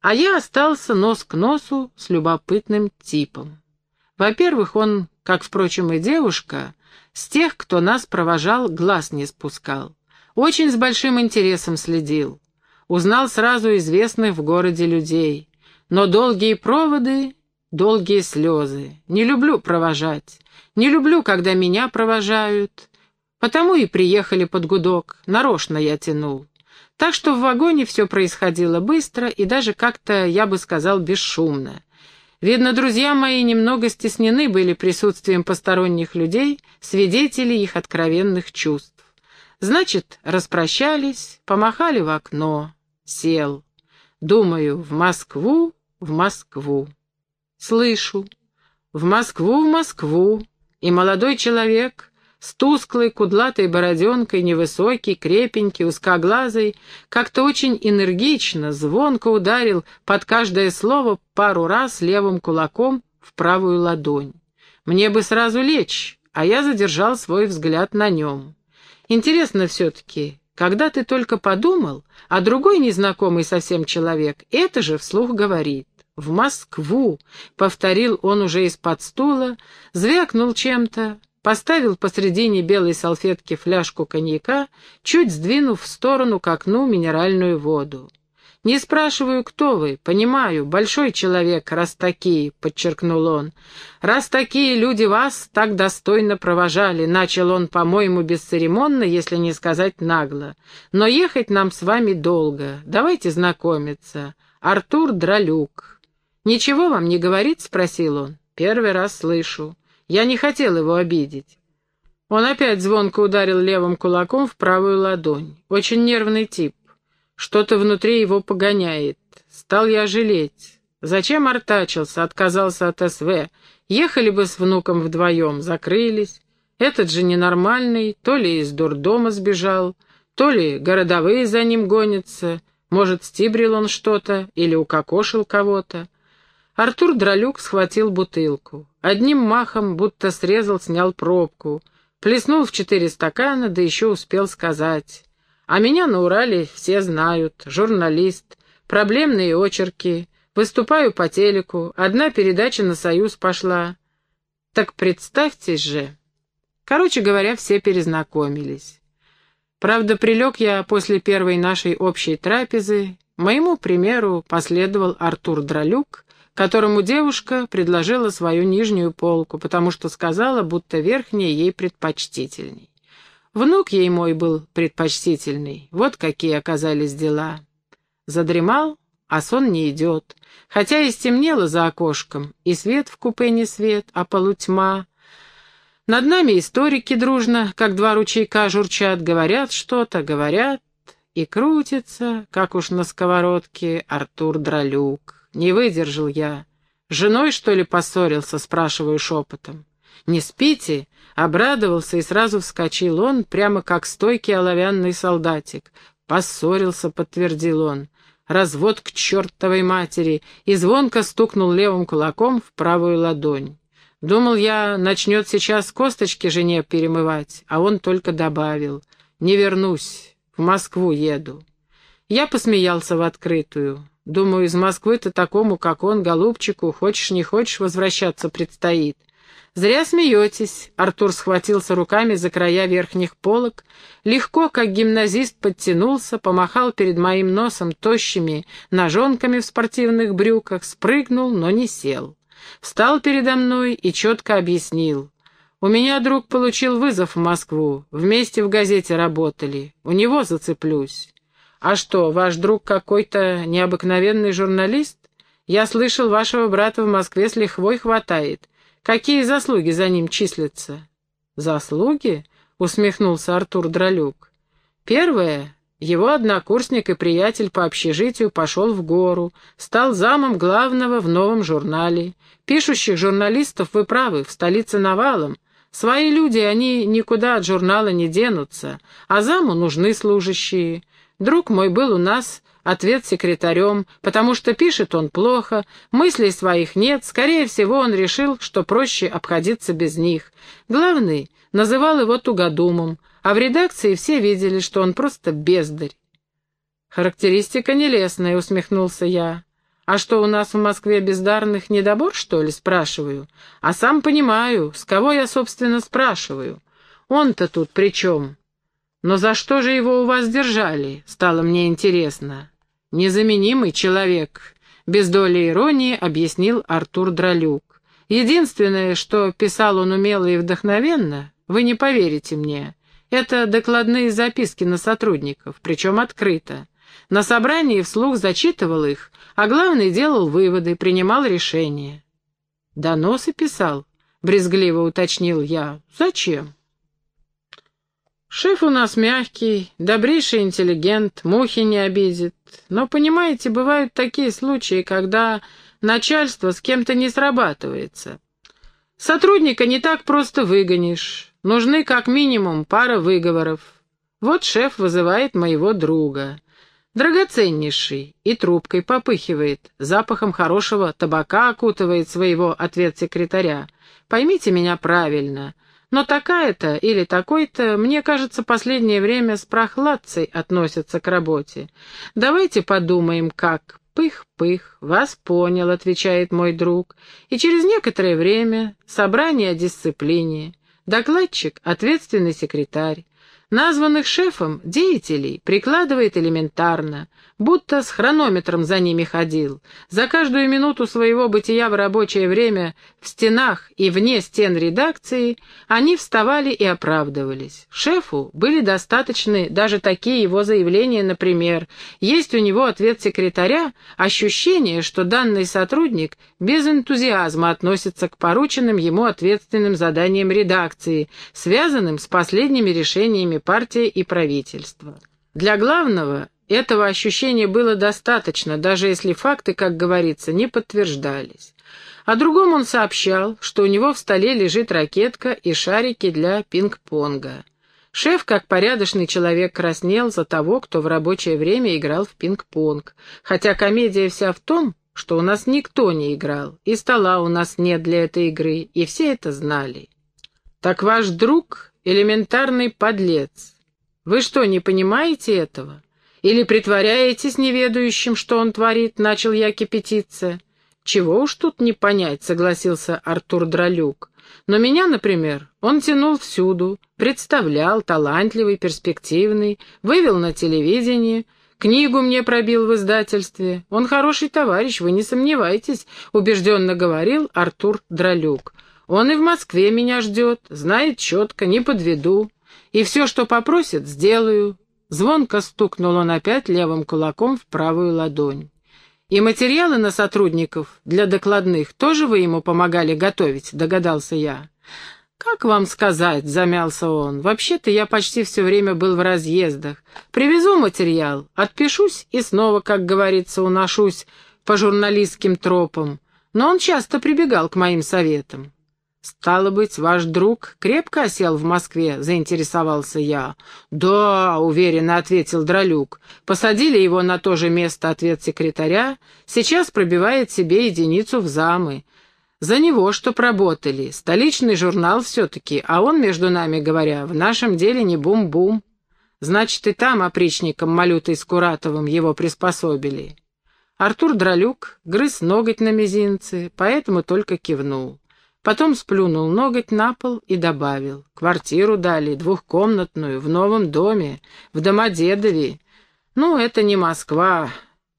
А я остался нос к носу с любопытным типом. Во-первых, он, как, впрочем, и девушка, с тех, кто нас провожал, глаз не спускал. Очень с большим интересом следил. Узнал сразу известных в городе людей. Но долгие проводы, долгие слезы. Не люблю провожать. Не люблю, когда меня провожают. Потому и приехали под гудок. Нарочно я тянул. Так что в вагоне все происходило быстро и даже как-то, я бы сказал, бесшумно. Видно, друзья мои немного стеснены были присутствием посторонних людей, свидетелей их откровенных чувств. Значит, распрощались, помахали в окно, сел. Думаю, в Москву, в Москву. Слышу, в Москву, в Москву, и молодой человек с тусклой, кудлатой бороденкой, невысокий, крепенький, узкоглазый, как-то очень энергично, звонко ударил под каждое слово пару раз левым кулаком в правую ладонь. Мне бы сразу лечь, а я задержал свой взгляд на нем. Интересно все-таки, когда ты только подумал, а другой незнакомый совсем человек это же вслух говорит. «В Москву!» — повторил он уже из-под стула, звякнул чем-то, поставил посредине белой салфетки фляжку коньяка, чуть сдвинув в сторону к окну минеральную воду. «Не спрашиваю, кто вы, понимаю, большой человек, раз такие», — подчеркнул он. «Раз такие люди вас так достойно провожали», — начал он, по-моему, бесцеремонно, если не сказать нагло. «Но ехать нам с вами долго. Давайте знакомиться. Артур Дролюк». «Ничего вам не говорит?» — спросил он. «Первый раз слышу». Я не хотел его обидеть. Он опять звонко ударил левым кулаком в правую ладонь. Очень нервный тип. Что-то внутри его погоняет. Стал я жалеть. Зачем артачился, отказался от СВ? Ехали бы с внуком вдвоем, закрылись. Этот же ненормальный, то ли из дурдома сбежал, то ли городовые за ним гонятся. Может, стибрил он что-то или укокошил кого-то. Артур Дролюк схватил бутылку. Одним махом, будто срезал, снял пробку. Плеснул в четыре стакана, да еще успел сказать. А меня на Урале все знают. Журналист, проблемные очерки. Выступаю по телеку. Одна передача на «Союз» пошла. Так представьтесь же. Короче говоря, все перезнакомились. Правда, прилег я после первой нашей общей трапезы. Моему примеру последовал Артур Дролюк, которому девушка предложила свою нижнюю полку, потому что сказала, будто верхняя ей предпочтительней. Внук ей мой был предпочтительный, вот какие оказались дела. Задремал, а сон не идет, хотя и стемнело за окошком, и свет в купе не свет, а полутьма. Над нами историки дружно, как два ручейка журчат, говорят что-то, говорят, и крутится, как уж на сковородке, Артур Дролюк. Не выдержал я. «Женой, что ли, поссорился?» — спрашиваю шепотом. «Не спите?» — обрадовался и сразу вскочил он, прямо как стойкий оловянный солдатик. «Поссорился», — подтвердил он. «Развод к чертовой матери!» и звонко стукнул левым кулаком в правую ладонь. Думал я, начнет сейчас косточки жене перемывать, а он только добавил. «Не вернусь, в Москву еду». Я посмеялся в открытую. Думаю, из Москвы-то такому, как он, голубчику, хочешь не хочешь, возвращаться предстоит. «Зря смеетесь», — Артур схватился руками за края верхних полок, легко, как гимназист, подтянулся, помахал перед моим носом тощими ножонками в спортивных брюках, спрыгнул, но не сел. Встал передо мной и четко объяснил. «У меня друг получил вызов в Москву, вместе в газете работали, у него зацеплюсь». «А что, ваш друг какой-то необыкновенный журналист? Я слышал, вашего брата в Москве с лихвой хватает. Какие заслуги за ним числятся?» «Заслуги?» — усмехнулся Артур Дролюк. «Первое. Его однокурсник и приятель по общежитию пошел в гору, стал замом главного в новом журнале. Пишущих журналистов, вы правы, в столице навалом. Свои люди, они никуда от журнала не денутся, а заму нужны служащие. Друг мой был у нас ответ секретарем, потому что пишет он плохо, мыслей своих нет, скорее всего, он решил, что проще обходиться без них. Главный называл его тугодумом, а в редакции все видели, что он просто бездарь. «Характеристика нелестная», — усмехнулся я. А что, у нас в Москве бездарных недобор, что ли, спрашиваю? А сам понимаю, с кого я, собственно, спрашиваю. Он-то тут при чем? Но за что же его у вас держали, стало мне интересно. Незаменимый человек, без доли иронии объяснил Артур Дролюк. Единственное, что писал он умело и вдохновенно, вы не поверите мне, это докладные записки на сотрудников, причем открыто. На собрании вслух зачитывал их, а главный делал выводы, принимал решения. «Доносы писал?» — брезгливо уточнил я. «Зачем?» «Шеф у нас мягкий, добрейший интеллигент, мухи не обидит. Но, понимаете, бывают такие случаи, когда начальство с кем-то не срабатывается. Сотрудника не так просто выгонишь. Нужны как минимум пара выговоров. Вот шеф вызывает моего друга. Драгоценнейший, и трубкой попыхивает, запахом хорошего табака окутывает своего ответ-секретаря. Поймите меня правильно, но такая-то или такой-то, мне кажется, последнее время с прохладцей относятся к работе. Давайте подумаем, как. «Пых-пых, вас понял», — отвечает мой друг. И через некоторое время собрание о дисциплине. Докладчик — ответственный секретарь. Названных шефом деятелей прикладывает элементарно, будто с хронометром за ними ходил. За каждую минуту своего бытия в рабочее время в стенах и вне стен редакции они вставали и оправдывались. Шефу были достаточны даже такие его заявления, например, есть у него ответ секретаря, ощущение, что данный сотрудник без энтузиазма относится к порученным ему ответственным заданиям редакции, связанным с последними решениями партии и правительства. Для главного этого ощущения было достаточно, даже если факты, как говорится, не подтверждались. О другом он сообщал, что у него в столе лежит ракетка и шарики для пинг-понга. Шеф, как порядочный человек, краснел за того, кто в рабочее время играл в пинг-понг, хотя комедия вся в том, что у нас никто не играл, и стола у нас нет для этой игры, и все это знали. «Так ваш друг — элементарный подлец. Вы что, не понимаете этого? Или притворяетесь неведающим, что он творит?» — начал я кипятиться. «Чего уж тут не понять», — согласился Артур Дролюк. «Но меня, например, он тянул всюду, представлял, талантливый, перспективный, вывел на телевидение, книгу мне пробил в издательстве. Он хороший товарищ, вы не сомневайтесь», — убежденно говорил Артур Дролюк. «Он и в Москве меня ждет, знает четко, не подведу. И все, что попросит, сделаю. Звонко стукнул он опять левым кулаком в правую ладонь. «И материалы на сотрудников для докладных тоже вы ему помогали готовить?» — догадался я. «Как вам сказать?» — замялся он. «Вообще-то я почти все время был в разъездах. Привезу материал, отпишусь и снова, как говорится, уношусь по журналистским тропам. Но он часто прибегал к моим советам. «Стало быть, ваш друг крепко осел в Москве?» — заинтересовался я. «Да», — уверенно ответил Дролюк. «Посадили его на то же место ответ секретаря. Сейчас пробивает себе единицу в замы. За него что проработали. Столичный журнал все-таки, а он, между нами говоря, в нашем деле не бум-бум. Значит, и там опричником Малютой Скуратовым его приспособили». Артур Дролюк грыз ноготь на мизинце, поэтому только кивнул. Потом сплюнул ноготь на пол и добавил. Квартиру дали, двухкомнатную, в новом доме, в Домодедове. Ну, это не Москва,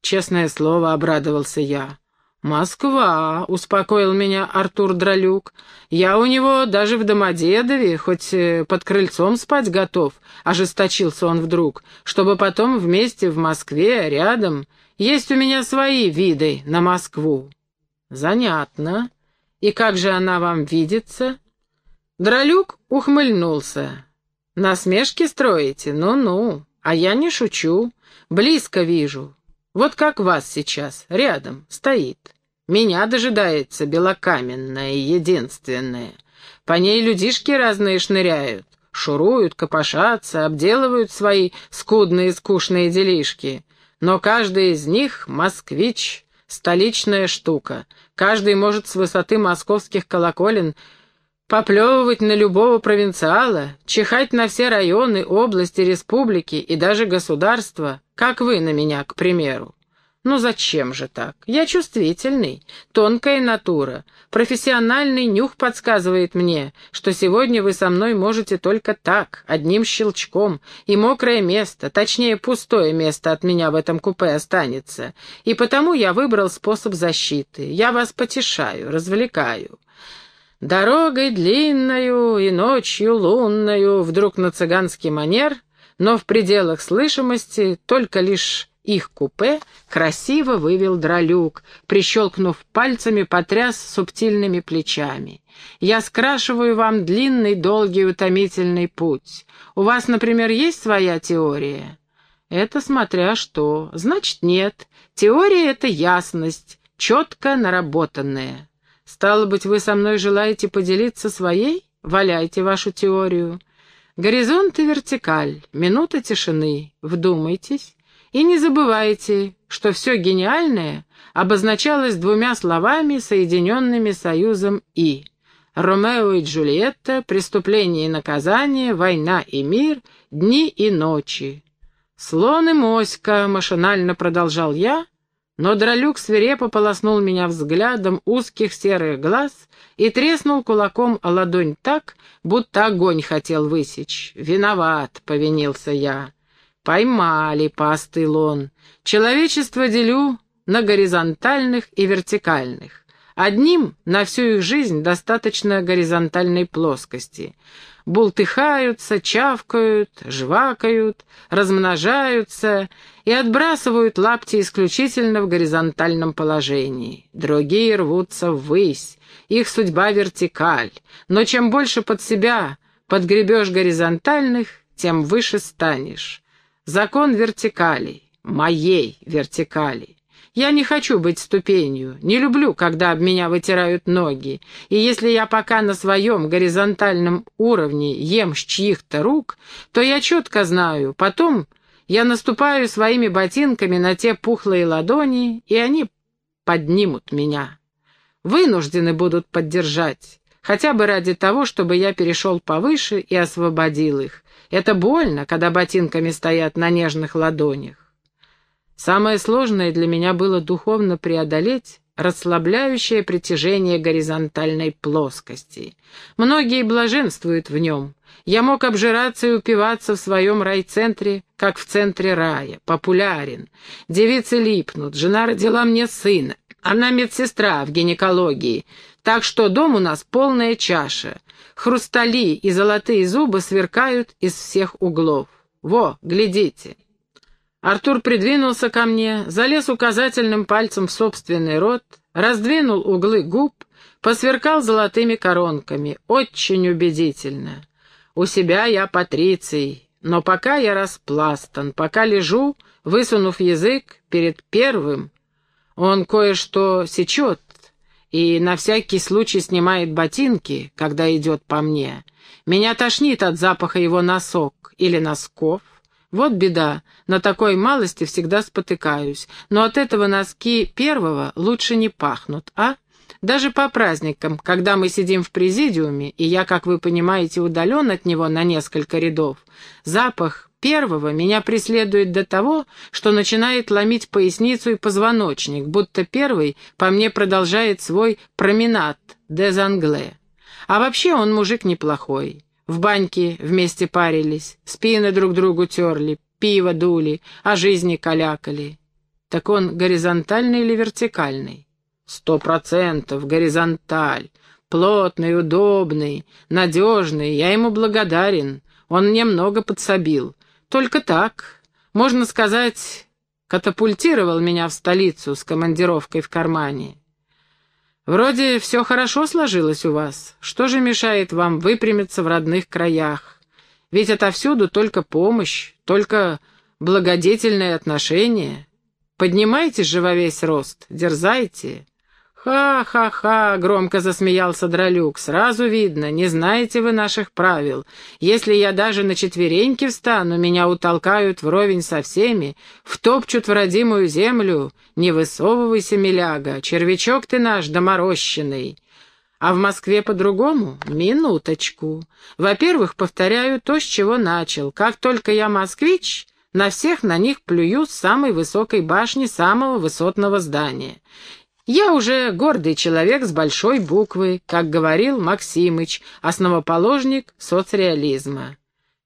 честное слово, обрадовался я. «Москва», — успокоил меня Артур Дролюк. «Я у него даже в Домодедове, хоть э, под крыльцом спать готов», — ожесточился он вдруг, «чтобы потом вместе в Москве, рядом. Есть у меня свои виды на Москву». «Занятно», «И как же она вам видится?» Дролюк ухмыльнулся. «Насмешки строите? Ну-ну, а я не шучу. Близко вижу. Вот как вас сейчас, рядом, стоит. Меня дожидается белокаменная единственная. По ней людишки разные шныряют, шуруют, копошатся, обделывают свои скудные скучные делишки. Но каждый из них — москвич, столичная штука. Каждый может с высоты московских колоколен поплевывать на любого провинциала, чихать на все районы, области, республики и даже государства, как вы на меня, к примеру. Ну зачем же так? Я чувствительный, тонкая натура. Профессиональный нюх подсказывает мне, что сегодня вы со мной можете только так, одним щелчком, и мокрое место, точнее пустое место от меня в этом купе останется. И потому я выбрал способ защиты. Я вас потешаю, развлекаю. Дорогой длинною и ночью лунною, вдруг на цыганский манер, но в пределах слышимости только лишь их купе красиво вывел дролюк, прищелкнув пальцами, потряс субтильными плечами. «Я скрашиваю вам длинный, долгий, утомительный путь. У вас, например, есть своя теория?» «Это смотря что. Значит, нет. Теория — это ясность, четко наработанная. Стало быть, вы со мной желаете поделиться своей? Валяйте вашу теорию. Горизонт и вертикаль, минута тишины. Вдумайтесь. И не забывайте, что все гениальное обозначалось двумя словами, соединенными союзом «и». Ромео и Джульетта, преступление и наказание, война и мир, дни и ночи. Слон и моська, машинально продолжал я, но Дролюк свирепо полоснул меня взглядом узких серых глаз и треснул кулаком о ладонь так, будто огонь хотел высечь. «Виноват», — повинился я. «Поймали», — поостыл он. «Человечество делю на горизонтальных и вертикальных. Одним на всю их жизнь достаточно горизонтальной плоскости. Бултыхаются, чавкают, жвакают, размножаются и отбрасывают лапти исключительно в горизонтальном положении. Другие рвутся ввысь, их судьба вертикаль. Но чем больше под себя подгребешь горизонтальных, тем выше станешь. Закон вертикали, моей вертикали. Я не хочу быть ступенью, не люблю, когда об меня вытирают ноги, и если я пока на своем горизонтальном уровне ем с чьих-то рук, то я четко знаю, потом я наступаю своими ботинками на те пухлые ладони, и они поднимут меня. Вынуждены будут поддержать, хотя бы ради того, чтобы я перешел повыше и освободил их, это больно, когда ботинками стоят на нежных ладонях. Самое сложное для меня было духовно преодолеть расслабляющее притяжение горизонтальной плоскости. Многие блаженствуют в нем. Я мог обжираться и упиваться в своем райцентре, как в центре рая, популярен. Девицы липнут, жена родила мне сына. Она медсестра в гинекологии, так что дом у нас полная чаша. Хрустали и золотые зубы сверкают из всех углов. Во, глядите. Артур придвинулся ко мне, залез указательным пальцем в собственный рот, раздвинул углы губ, посверкал золотыми коронками. Очень убедительно. У себя я патриций, но пока я распластан, пока лежу, высунув язык перед первым, он кое-что сечет, и на всякий случай снимает ботинки, когда идет по мне. Меня тошнит от запаха его носок или носков. Вот беда, на такой малости всегда спотыкаюсь, но от этого носки первого лучше не пахнут, а? Даже по праздникам, когда мы сидим в президиуме, и я, как вы понимаете, удален от него на несколько рядов, запах первого меня преследует до того, что начинает ломить поясницу и позвоночник, будто первый по мне продолжает свой променад дезангле. А вообще он мужик неплохой. В баньке вместе парились, спины друг другу терли, пиво дули, о жизни калякали. Так он горизонтальный или вертикальный? Сто процентов горизонталь. Плотный, удобный, надежный, я ему благодарен. Он мне много подсобил. Только так, можно сказать, катапультировал меня в столицу с командировкой в кармане. Вроде все хорошо сложилось у вас. Что же мешает вам выпрямиться в родных краях? Ведь отовсюду только помощь, только благодетельное отношение. Поднимайтесь же во весь рост, дерзайте. «Ха-ха-ха!» — громко засмеялся Дролюк. «Сразу видно, не знаете вы наших правил. Если я даже на четвереньки встану, меня утолкают вровень со всеми, втопчут в родимую землю. Не высовывайся, миляга, червячок ты наш доморощенный». А в Москве по-другому? Минуточку. Во-первых, повторяю то, с чего начал. Как только я москвич, На всех на них плюю с самой высокой башни самого высотного здания. Я уже гордый человек с большой буквы, как говорил Максимыч, основоположник соцреализма.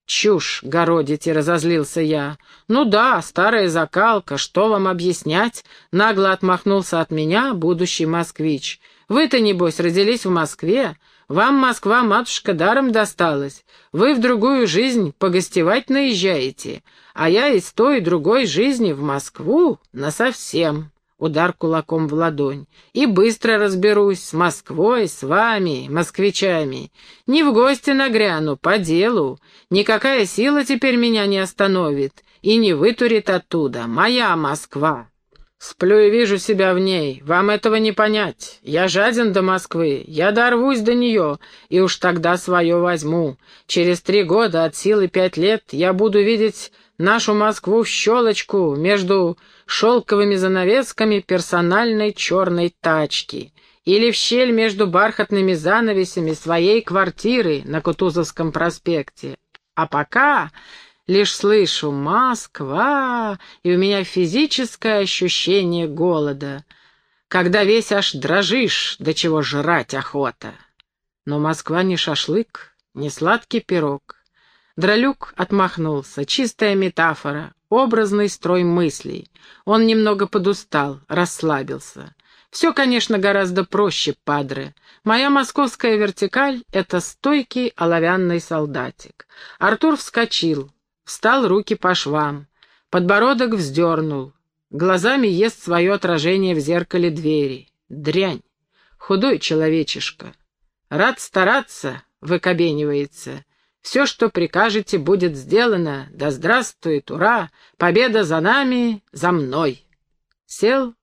«Чушь, городите!» — разозлился я. «Ну да, старая закалка, что вам объяснять?» — нагло отмахнулся от меня будущий москвич. «Вы-то, небось, родились в Москве? Вам Москва, матушка, даром досталась. Вы в другую жизнь погостевать наезжаете, а я из той другой жизни в Москву насовсем» удар кулаком в ладонь. «И быстро разберусь с Москвой, с вами, москвичами. Не в гости нагряну, по делу. Никакая сила теперь меня не остановит и не вытурит оттуда. Моя Москва!» Сплю и вижу себя в ней. Вам этого не понять. Я жаден до Москвы. Я дорвусь до нее, и уж тогда свое возьму. Через три года, от силы пять лет, я буду видеть нашу Москву в щелочку между шелковыми занавесками персональной черной тачки или в щель между бархатными занавесями своей квартиры на Кутузовском проспекте. А пока лишь слышу «Москва», и у меня физическое ощущение голода, когда весь аж дрожишь, до чего жрать охота. Но Москва не шашлык, не сладкий пирог. Дролюк отмахнулся. Чистая метафора, образный строй мыслей. Он немного подустал, расслабился. Все, конечно, гораздо проще, падре. Моя московская вертикаль — это стойкий оловянный солдатик. Артур вскочил, встал руки по швам, подбородок вздернул, глазами ест свое отражение в зеркале двери. Дрянь, худой человечишка. Рад стараться, выкобенивается. Все, что прикажете, будет сделано. Да здравствует, ура! Победа за нами, за мной!» Сел,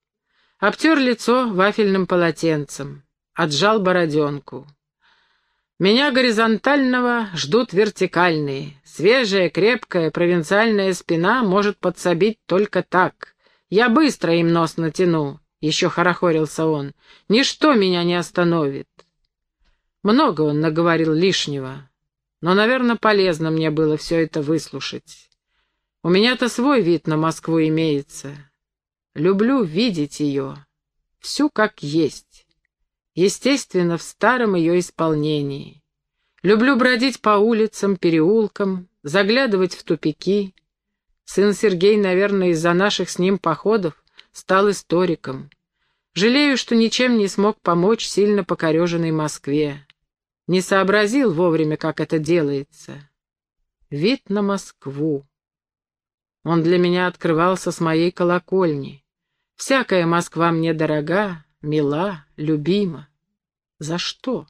обтер лицо вафельным полотенцем, отжал бороденку. «Меня горизонтального ждут вертикальные. Свежая, крепкая, провинциальная спина может подсобить только так. Я быстро им нос натяну», — еще хорохорился он. «Ничто меня не остановит». Много он наговорил лишнего, но, наверное, полезно мне было все это выслушать. У меня-то свой вид на Москву имеется. Люблю видеть ее, всю как есть. Естественно, в старом ее исполнении. Люблю бродить по улицам, переулкам, заглядывать в тупики. Сын Сергей, наверное, из-за наших с ним походов стал историком. Жалею, что ничем не смог помочь сильно покореженной Москве. Не сообразил вовремя, как это делается. Вид на Москву. Он для меня открывался с моей колокольни. Всякая Москва мне дорога, мила, любима. За что?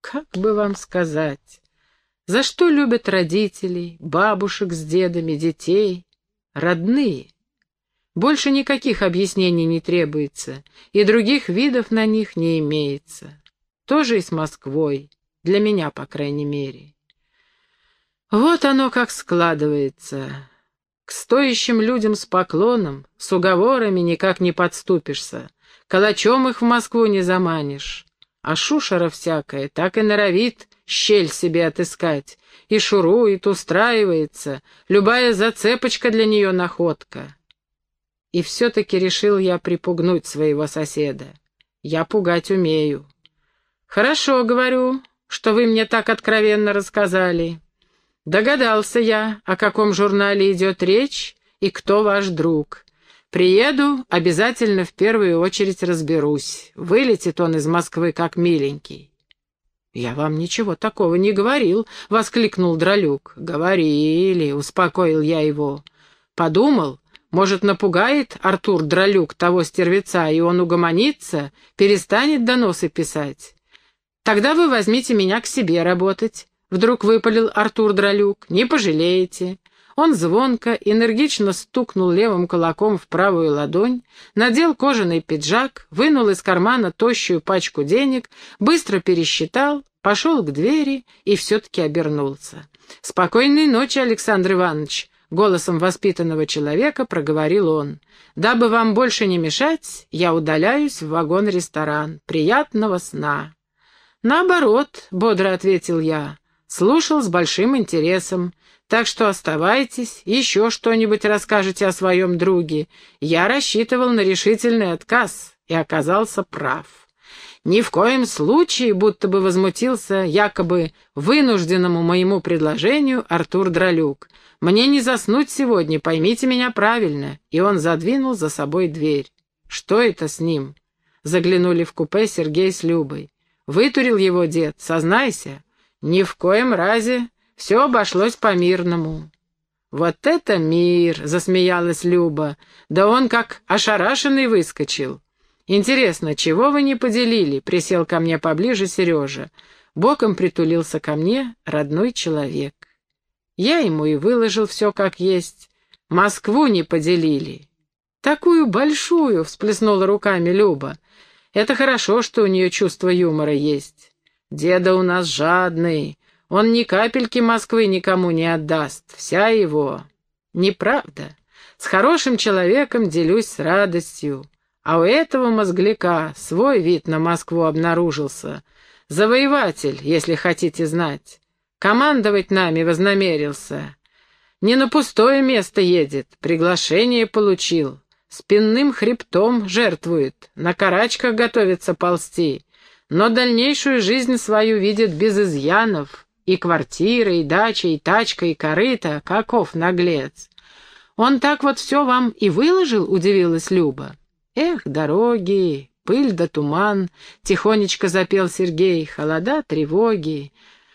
Как бы вам сказать? За что любят родителей, бабушек с дедами, детей, родные? Больше никаких объяснений не требуется, и других видов на них не имеется. Тоже и с Москвой, для меня, по крайней мере. Вот оно как складывается. К стоящим людям с поклоном, с уговорами никак не подступишься, калачом их в Москву не заманишь. А шушера всякая так и норовит щель себе отыскать, и шурует, устраивается, любая зацепочка для нее находка. И все-таки решил я припугнуть своего соседа. Я пугать умею. «Хорошо, — говорю, — что вы мне так откровенно рассказали. Догадался я, о каком журнале идет речь и кто ваш друг. Приеду, обязательно в первую очередь разберусь. Вылетит он из Москвы как миленький». «Я вам ничего такого не говорил», — воскликнул Дролюк. «Говорили», — успокоил я его. «Подумал, может, напугает Артур Дролюк того стервеца, и он угомонится, перестанет доносы писать. Тогда вы возьмите меня к себе работать. Вдруг выпалил Артур Дролюк. Не пожалеете. Он звонко, энергично стукнул левым кулаком в правую ладонь, надел кожаный пиджак, вынул из кармана тощую пачку денег, быстро пересчитал, пошел к двери и все-таки обернулся. «Спокойной ночи, Александр Иванович!» — голосом воспитанного человека проговорил он. «Дабы вам больше не мешать, я удаляюсь в вагон-ресторан. Приятного сна!» «Наоборот», — бодро ответил я, — слушал с большим интересом. Так что оставайтесь, еще что-нибудь расскажете о своем друге. Я рассчитывал на решительный отказ и оказался прав. Ни в коем случае, будто бы возмутился якобы вынужденному моему предложению Артур Дролюк. Мне не заснуть сегодня, поймите меня правильно. И он задвинул за собой дверь. Что это с ним? Заглянули в купе Сергей с Любой. Вытурил его дед, сознайся. Ни в коем разе, все обошлось по-мирному. «Вот это мир!» — засмеялась Люба. «Да он как ошарашенный выскочил. Интересно, чего вы не поделили?» — присел ко мне поближе Сережа. Боком притулился ко мне родной человек. Я ему и выложил все как есть. Москву не поделили. «Такую большую!» — всплеснула руками Люба. «Это хорошо, что у нее чувство юмора есть. Деда у нас жадный. Он ни капельки Москвы никому не отдаст. Вся его. Неправда. С хорошим человеком делюсь с радостью. А у этого мозгляка свой вид на Москву обнаружился. Завоеватель, если хотите знать. Командовать нами вознамерился. Не на пустое место едет, приглашение получил. Спинным хребтом жертвует, на карачках готовится ползти. Но дальнейшую жизнь свою видит без изъянов. И квартира, и дача, и тачка, и корыто. Каков наглец! Он так вот все вам и выложил, удивилась Люба. Эх, дороги, пыль да туман, тихонечко запел Сергей, холода, тревоги.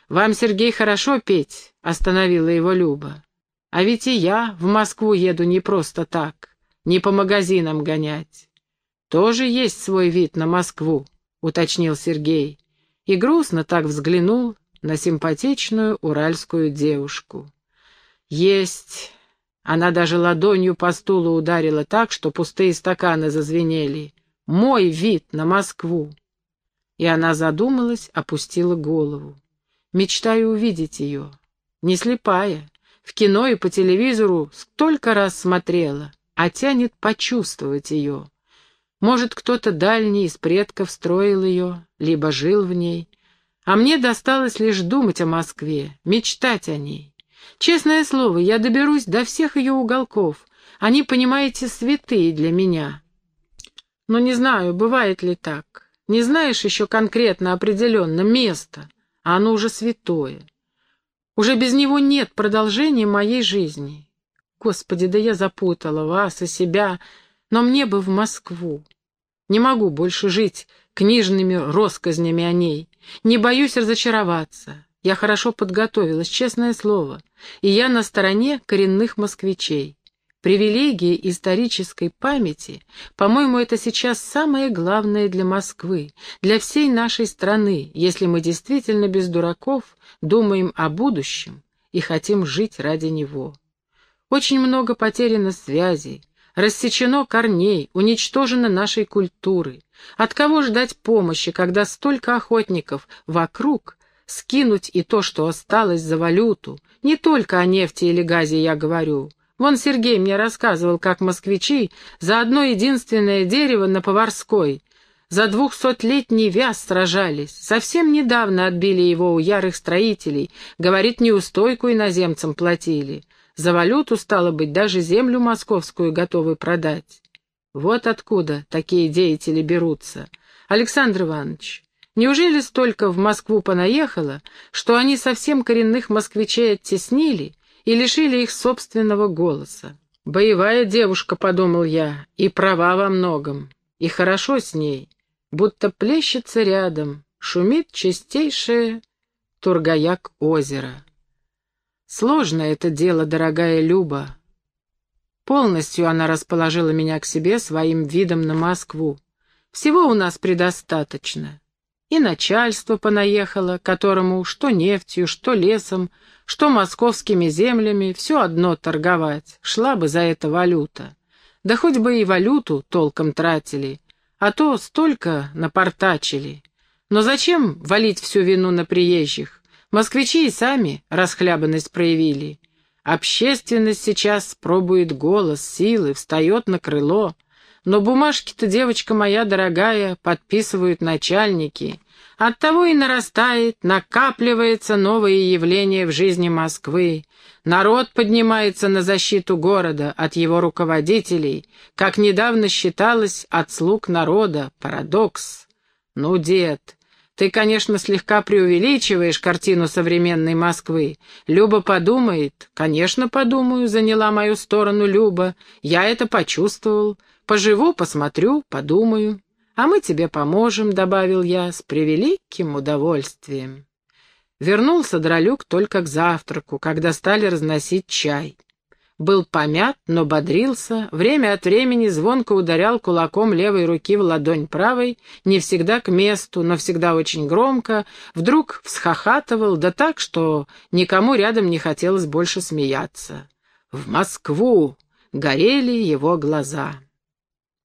Вам, Сергей, хорошо петь, остановила его Люба. А ведь и я в Москву еду не просто так, не по магазинам гонять. Тоже есть свой вид на Москву, уточнил Сергей. И грустно так взглянул на симпатичную уральскую девушку. Есть, она даже ладонью по стулу ударила так, что пустые стаканы зазвенели. «Мой вид на Москву!» И она задумалась, опустила голову. Мечтаю увидеть ее. Не слепая. В кино и по телевизору столько раз смотрела, а тянет почувствовать ее. Может, кто-то дальний из предков строил ее, либо жил в ней. А мне досталось лишь думать о Москве, мечтать о ней. Честное слово, я доберусь до всех ее уголков. Они, понимаете, святые для меня. Но не знаю, бывает ли так. Не знаешь еще конкретно, определенно место, а оно уже святое. Уже без него нет продолжения моей жизни. Господи, да я запутала вас и себя, но мне бы в Москву. Не могу больше жить книжными россказнями о ней. Не боюсь разочароваться. Я хорошо подготовилась, честное слово, и я на стороне коренных москвичей. Привилегии исторической памяти, по-моему, это сейчас самое главное для Москвы, для всей нашей страны, если мы действительно без дураков думаем о будущем и хотим жить ради него. Очень много потеряно связей, рассечено корней, уничтожено нашей культуры. От кого ждать помощи, когда столько охотников вокруг, скинуть и то, что осталось за валюту. Не только о нефти или газе я говорю. Вон Сергей мне рассказывал, как москвичи за одно единственное дерево на Поварской за двухсотлетний вяз сражались. Совсем недавно отбили его у ярых строителей. Говорит, неустойку иноземцам платили. За валюту, стало быть, даже землю московскую готовы продать. Вот откуда такие деятели берутся. Александр Иванович, Неужели столько в Москву понаехало, что они совсем коренных москвичей оттеснили и лишили их собственного голоса? Боевая девушка, подумал я, и права во многом, и хорошо с ней, будто плещется рядом, шумит чистейшее Тургаяк озеро. Сложно это дело, дорогая Люба. Полностью она расположила меня к себе своим видом на Москву. Всего у нас предостаточно. И начальство понаехало, которому что нефтью, что лесом, что московскими землями, все одно торговать, шла бы за это валюта. Да хоть бы и валюту толком тратили, а то столько напортачили. Но зачем валить всю вину на приезжих? Москвичи и сами расхлябанность проявили. Общественность сейчас пробует голос, силы, встает на крыло — но бумажки-то, девочка моя дорогая, подписывают начальники. Оттого и нарастает, накапливается новое явление в жизни Москвы. Народ поднимается на защиту города от его руководителей, как недавно считалось от слуг народа. Парадокс. Ну, дед, ты, конечно, слегка преувеличиваешь картину современной Москвы. Люба подумает. Конечно, подумаю, заняла мою сторону Люба. Я это почувствовал. Поживу, посмотрю, подумаю. А мы тебе поможем, добавил я, с превеликим удовольствием. Вернулся Дролюк только к завтраку, когда стали разносить чай. Был помят, но бодрился, время от времени звонко ударял кулаком левой руки в ладонь правой, не всегда к месту, но всегда очень громко, вдруг всхохатывал, да так, что никому рядом не хотелось больше смеяться. В Москву горели его глаза.